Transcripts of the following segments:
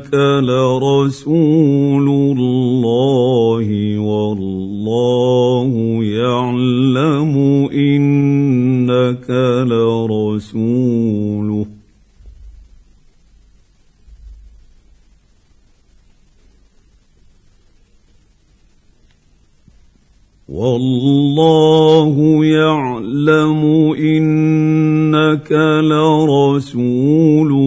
إنك لرسول الله والله يعلم إنك لرسوله. والله يعلم انك لرسوله.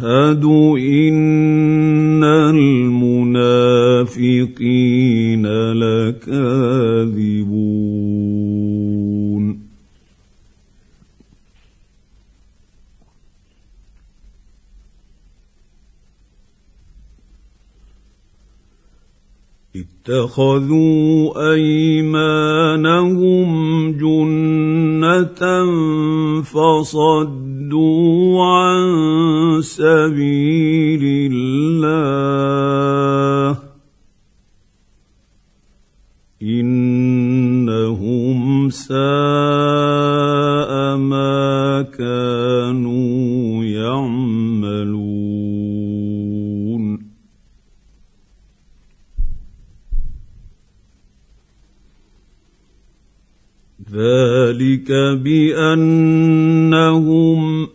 يشهد إن المنافقين لكاذبون. اتخذوا أيمانهم جنة فصدوا عن سبيل الله. إنهم ساء ما كانوا يعملون. ذلك بأنهم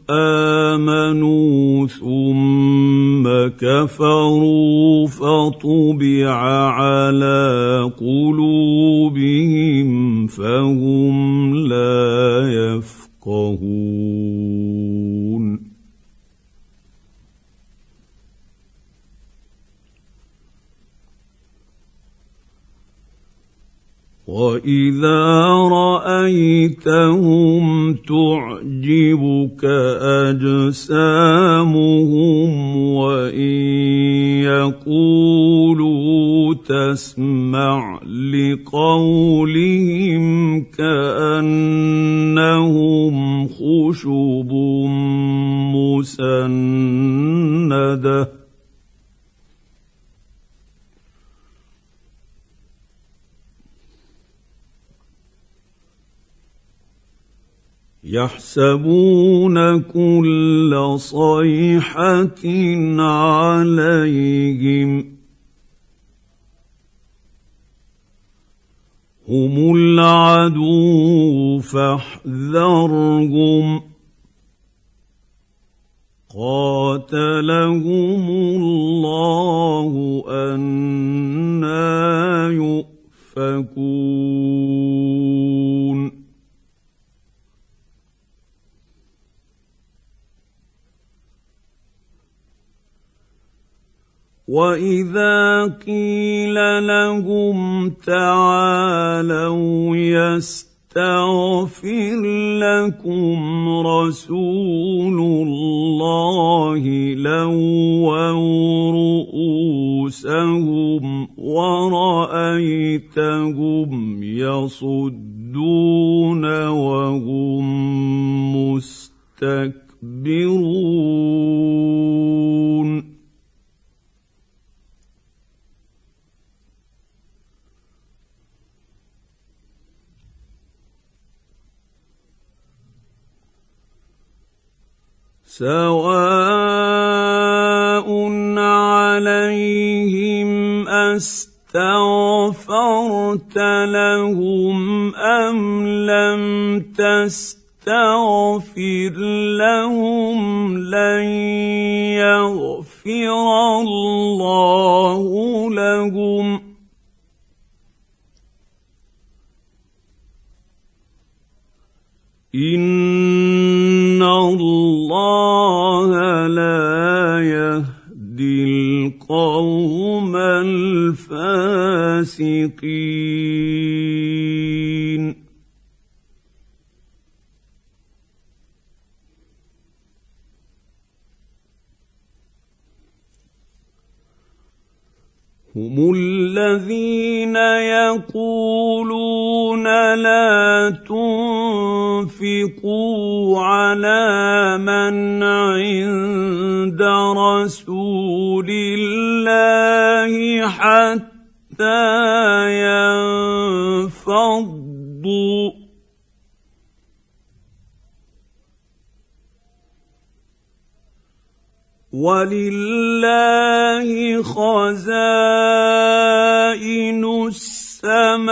آمنوا ثم كفروا فطبع على قلوبهم فهم واذا رايتهم تعجبك اجسامهم وان يقولوا تسمع لقولهم كانهم خشب مسنده يحسبون كل صيحة عليهم هم العدو فاحذرهم قاتلهم الله أنا يؤفكون واذا قيل لهم تعالوا يستغفر لكم رسول الله لووا رؤوسهم ورايتهم يصدون وهم مستكبرون سواء عليهم استغفرت لهم ام لم تستغفر لهم لن يغفر فاسقين هم الذين يقولون لا تنفقوا على من عند رسول الله حتى ينفضوا. ولله خزائن السماوات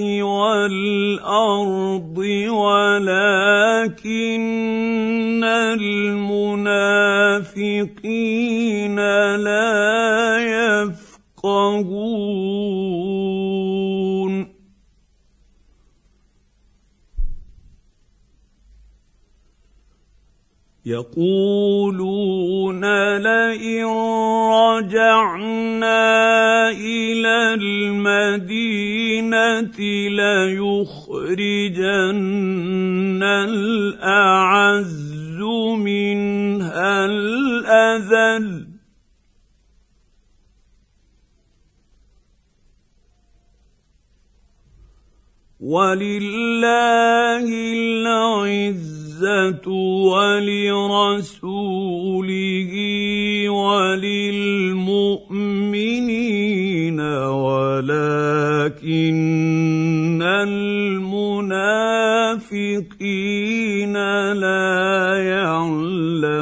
والارض ولكن المنافقين لا يفقهون يقولون لئن رجعنا إلى المدينة ليخرجن الأعز منها الأذل. ولله العزة ولرسوله وللمؤمنين ولكن المنافقين لا يعلمون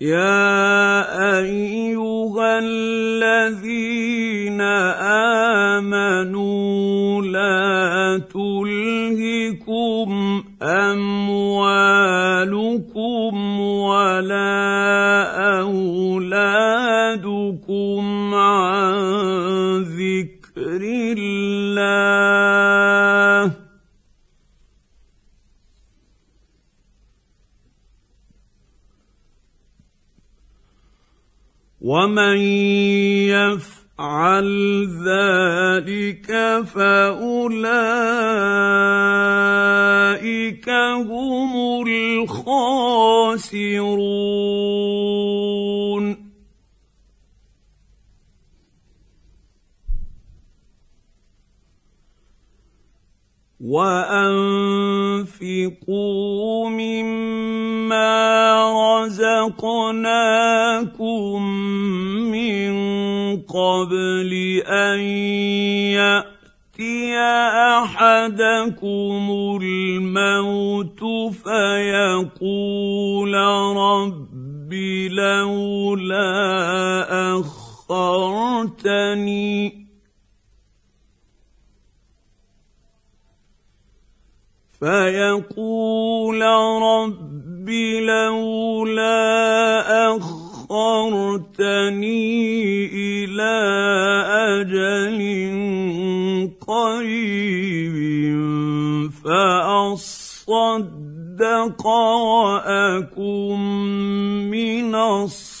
يا ايها الذين امنوا لا تلهكم اموالكم ولا اولادكم ومن يفعل ذلك فاولئك هم الخاسرون وانفقوا مما رزقناكم من قبل أن يأتي أحدكم الموت فيقول رب لولا أخرتني. فيقول رب لولا أخرتني إلى أجل قريب فأصدق وأكن من الصالحين.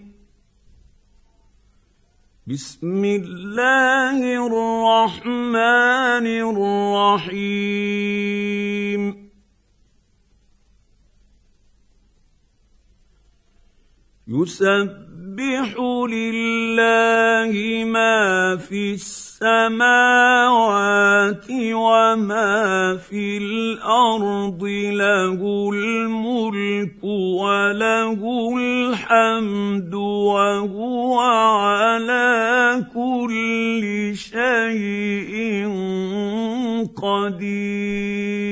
بسم الله الرحمن الرحيم. يسبح لله ما في السماوات وما في الأرض له الملك وله الحمد وهو على كل شيء قدير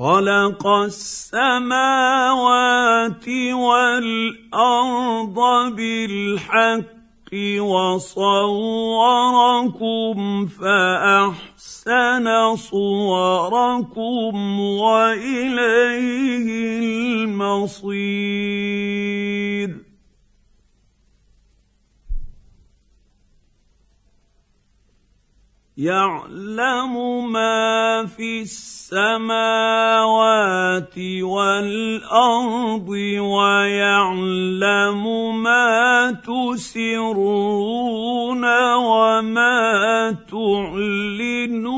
خلق السماوات والأرض بالحق وصوركم فأحسن صوركم وإليه المصير يعلم ما في السماوات والأرض ويعلم ما تسرون وما تعلنون.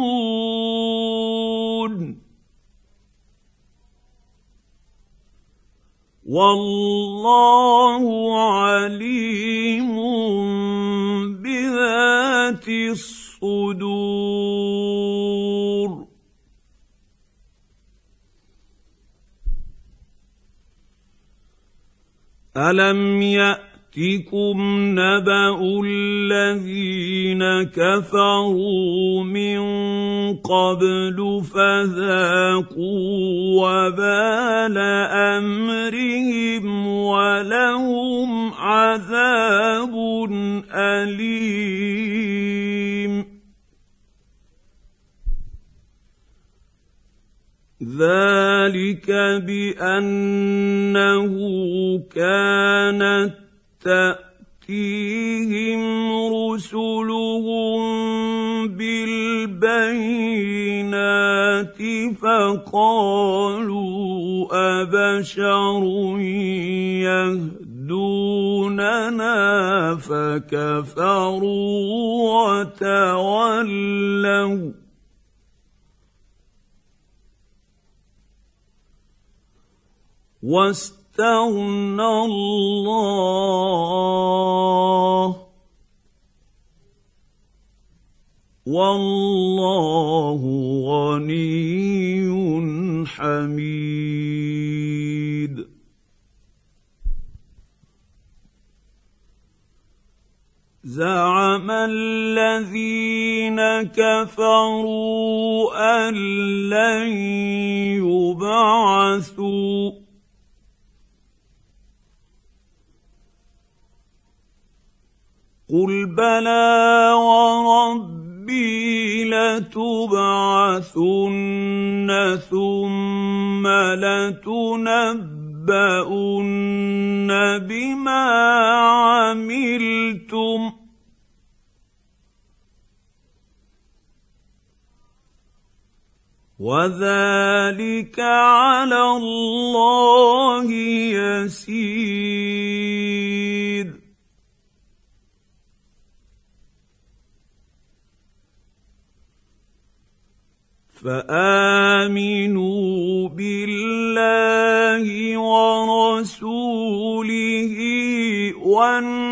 والله عليم بذات الصدور الصدور. الم ياتكم نبا الذين كفروا من قبل فذاقوا وبال امرهم ولهم عذاب اليم. ذلك بأنه كانت تأتيهم رسلهم بالبينات فقالوا أبشر يهدوننا فكفروا وتولوا واستغنى الله. والله غني حميد. زعم الذين كفروا أن لن يبعثوا. قل بلى وربي لتبعثن ثم لتنبؤن بما عملتم وذلك على الله يسير فآمنوا بالله ورسوله والنور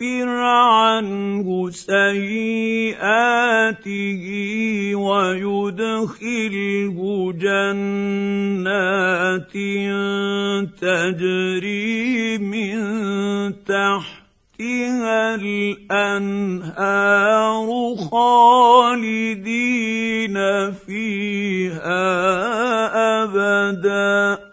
يكفر عنه سيئاته ويدخله جنات تجري من تحتها الأنهار خالدين فيها ابدا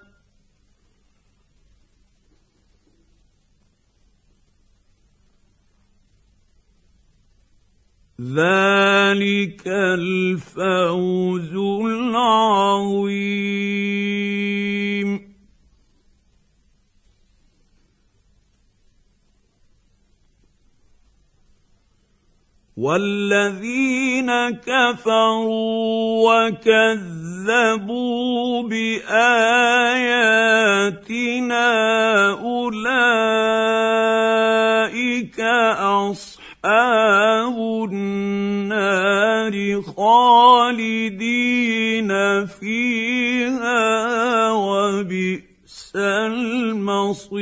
ذلك الفوز العظيم. والذين كفروا وكذبوا باياتنا خالدين فيها وبئس المصير.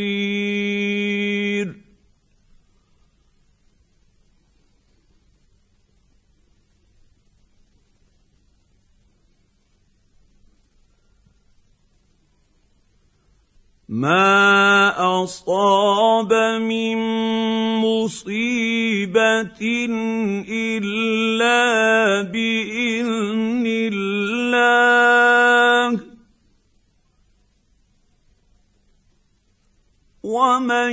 ما اصاب من مصيبه الا باذن الله ومن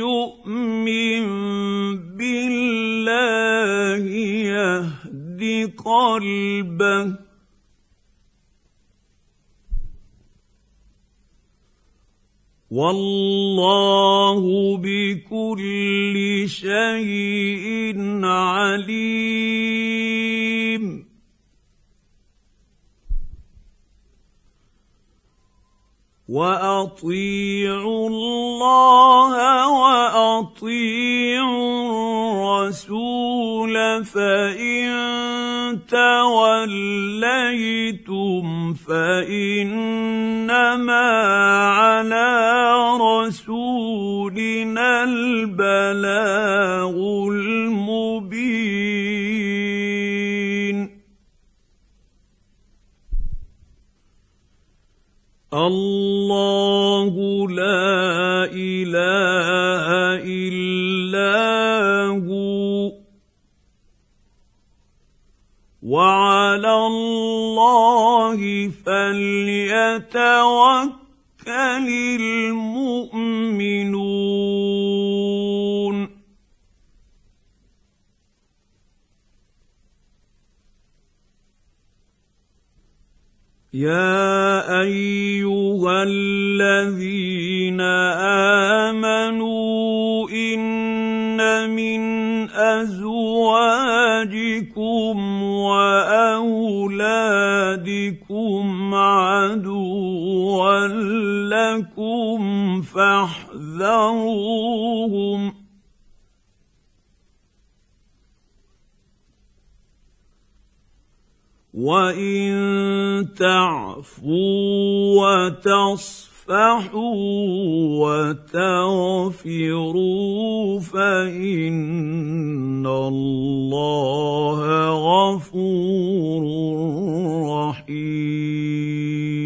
يؤمن بالله يهد قلبه والله بكل شيء عليم. وأطيعوا الله وأطيعوا الرسول فإن توليتم فإنما على رسولنا البلاغ المبين. الله لا إله إلا هو. وعلى الله فليتوكل المؤمنون. يا أيها الذين واولادكم عدوا لكم فاحذروهم وان تعفوا وتصفحوا وتغفروا فإن الله غفور رحيم.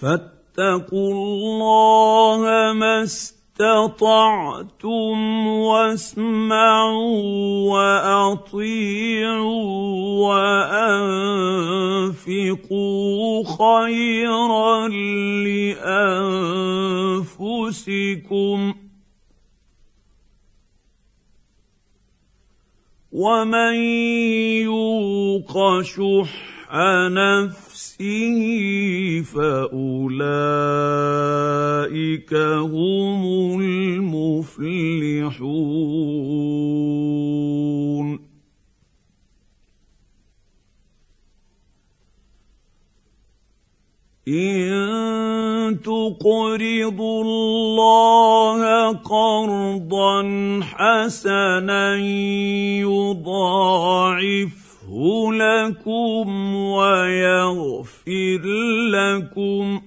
فاتقوا الله ما استطعتم واسمعوا وأطيعوا وأنفقوا خيرا لأنفسكم ومن يوق شح نفسه فأولئك هم المفلحون. إن تقرضوا الله قرضا حسنا يضاعف لكم ويغفر لكم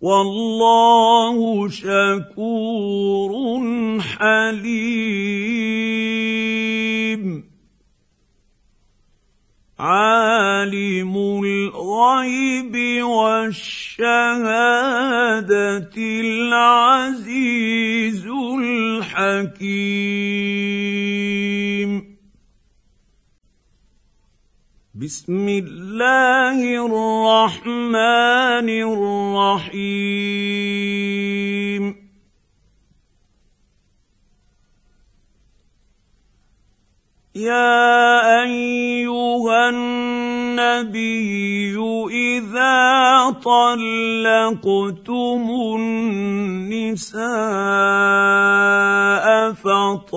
والله شكور حليم عالم الغيب والشهادة العزيز الحكيم. بسم الله الرحمن الرحيم. يا أيها النبي إذا طلقتم النساء فطلقوهن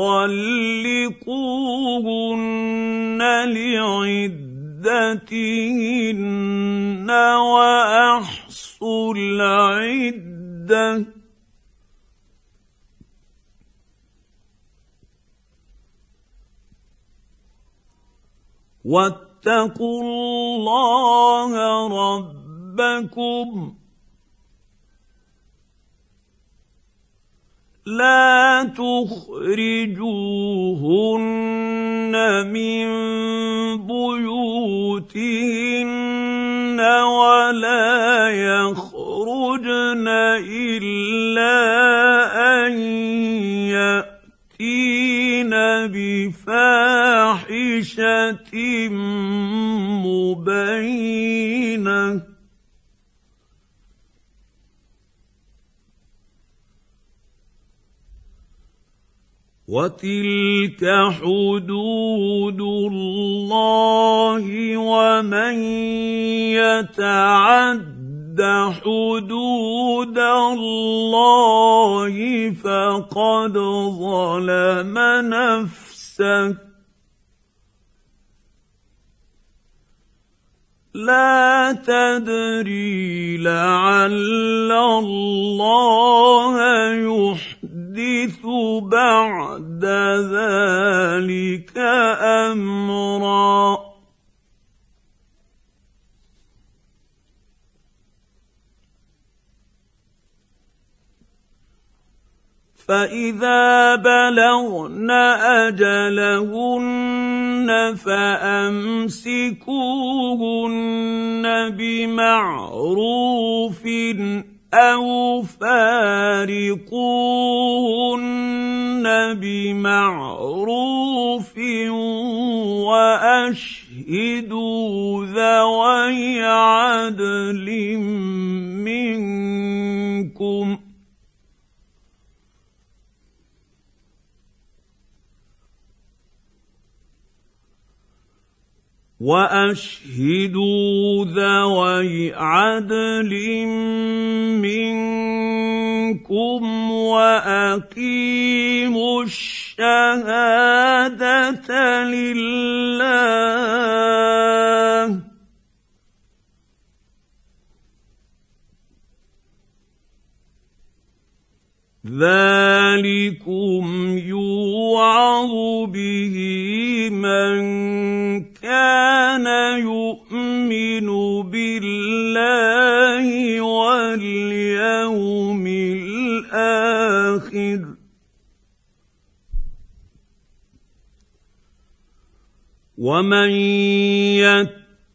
لعدتهن وأحصوا العدة واتقوا الله ربكم. لا تخرجوهن من بيوتهن ولا يخرجن إلا أن يأتين بفاحشة مبينة. وتلك حدود الله ومن يتعد حدود الله فقد ظلم نفسه. لا تدري لعل الله يحدث بعد ذلك أمرا. فاذا بلغن اجلهن فامسكوهن بمعروف أو فارقوهن بمعروف واشهدوا ذوي عدل منكم وأشهدوا ذوي عدل منكم وأقيموا الشهادة لله. ذلكم يوعظ به من كان يؤمن بالله واليوم الآخر ومن يتق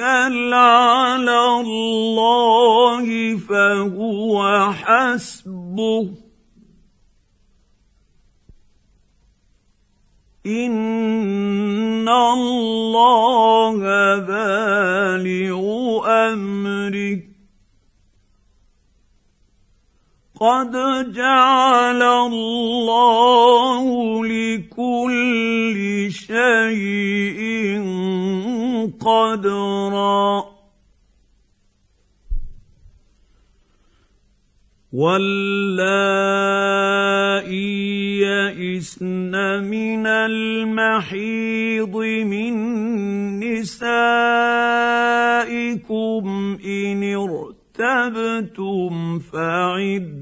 توكل على الله فهو حسبه. ان الله بالغ امره. قد جعل الله لكل شيء قدرا واللائي يئسن من المحيض من نسائكم ان ارتبتم فعدتهن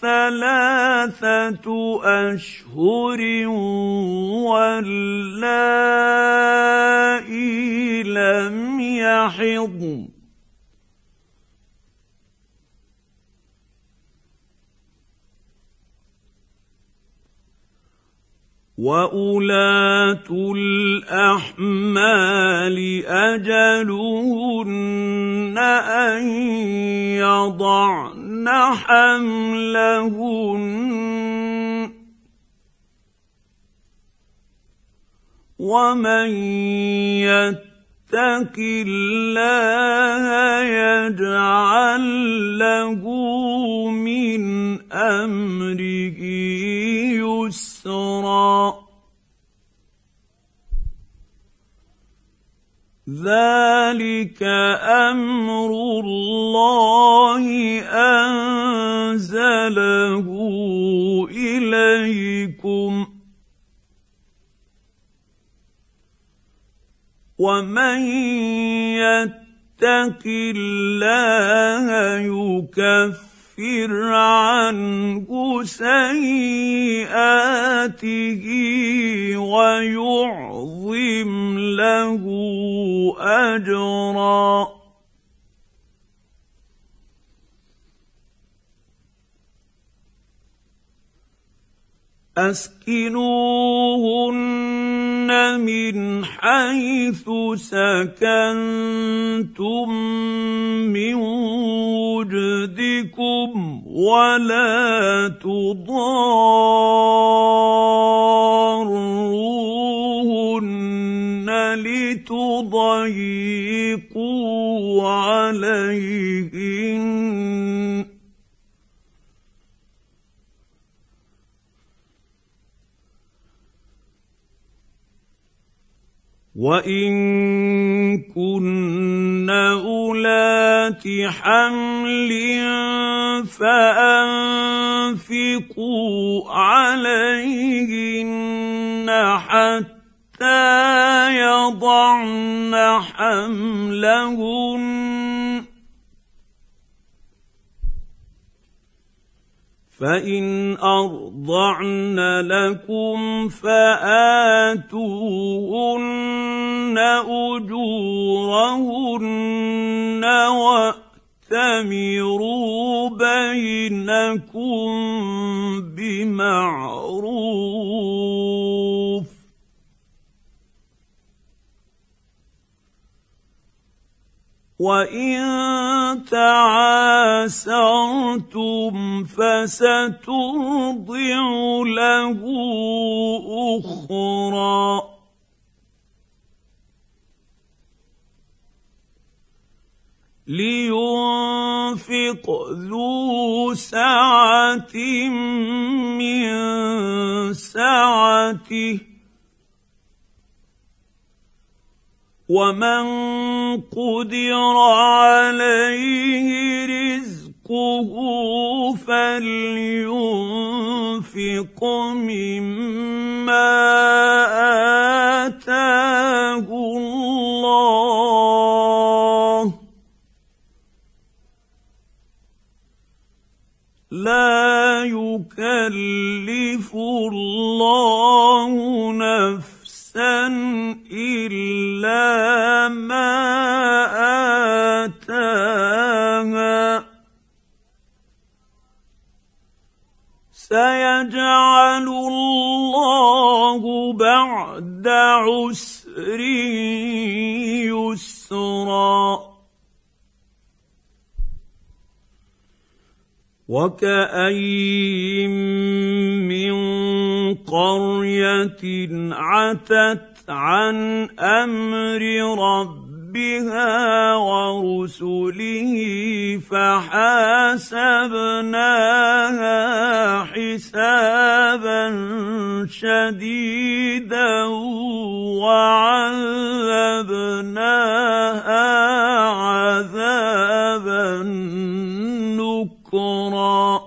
ثلاثة أشهر واللائي لم يحضن. واولات الاحمال اجلهن ان يضعن حملهن ومن يتق الله يجعل له من أمره يسرا. ذلك أمر الله ومن يتق الله يكفر عنه سيئاته ويعظم له اجرا أسكنوهن من حيث سكنتم من وجدكم ولا تضاروهن لتضيقوا عليهن وان كن اولات حمل فانفقوا عليهن حتى يضعن حملهن فإن أرضعن لكم فآتوهن أجورهن وأتمروا بينكم بمعروف وان تعاسرتم فسترضع له أخرى لينفق ذو سعه من سعته ومن قدر عليه رزقه فلينفق مما اتاه الله لا يكلف الله نفسا الا ما اتاها. سيجعل الله بعد عسر يسرا. وكاين من قرية عتت عن أمر ربها ورسله فحاسبناها حسابا شديدا وعذبناها عذابا نكرا.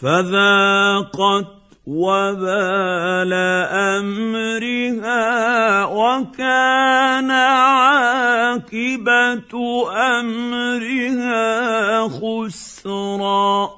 فذاقت وبال أمرها وكان عاقبة أمرها خسرا.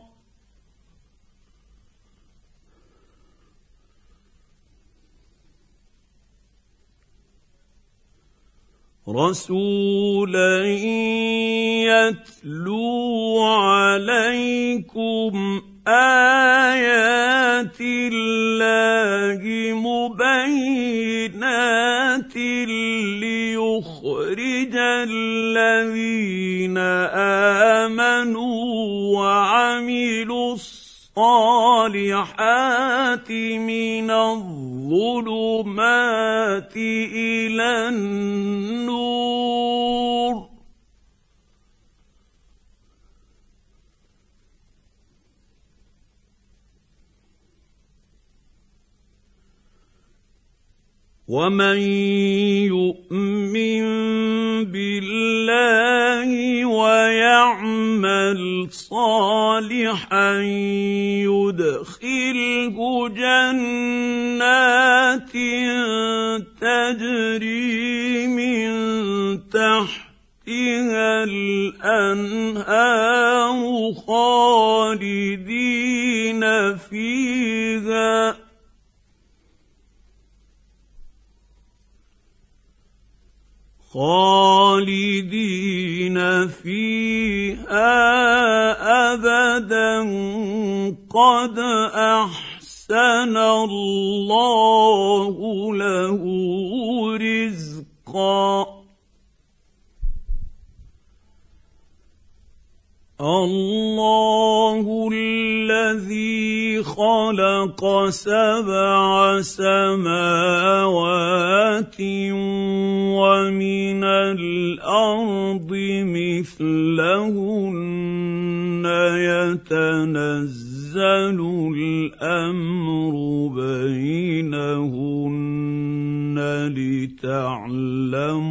رسولا يتلو عليكم آيات الله مبينات ليخرج الذين آمنوا وعملوا الصالحات من الظلمات إلى النور. ومن يؤمن بالله ويعمل صالحا يدخله جنات تجري من تحتها الأنهار خالدين فيها. خالدين فيها ابدا. قد أحسن الله له رزقا. الله الذي خلق سبع سماوات ومن الأرض مثلهن يتنزل الامر بينهن لتعلموا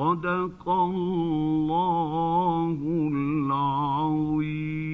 صدق الله العظيم.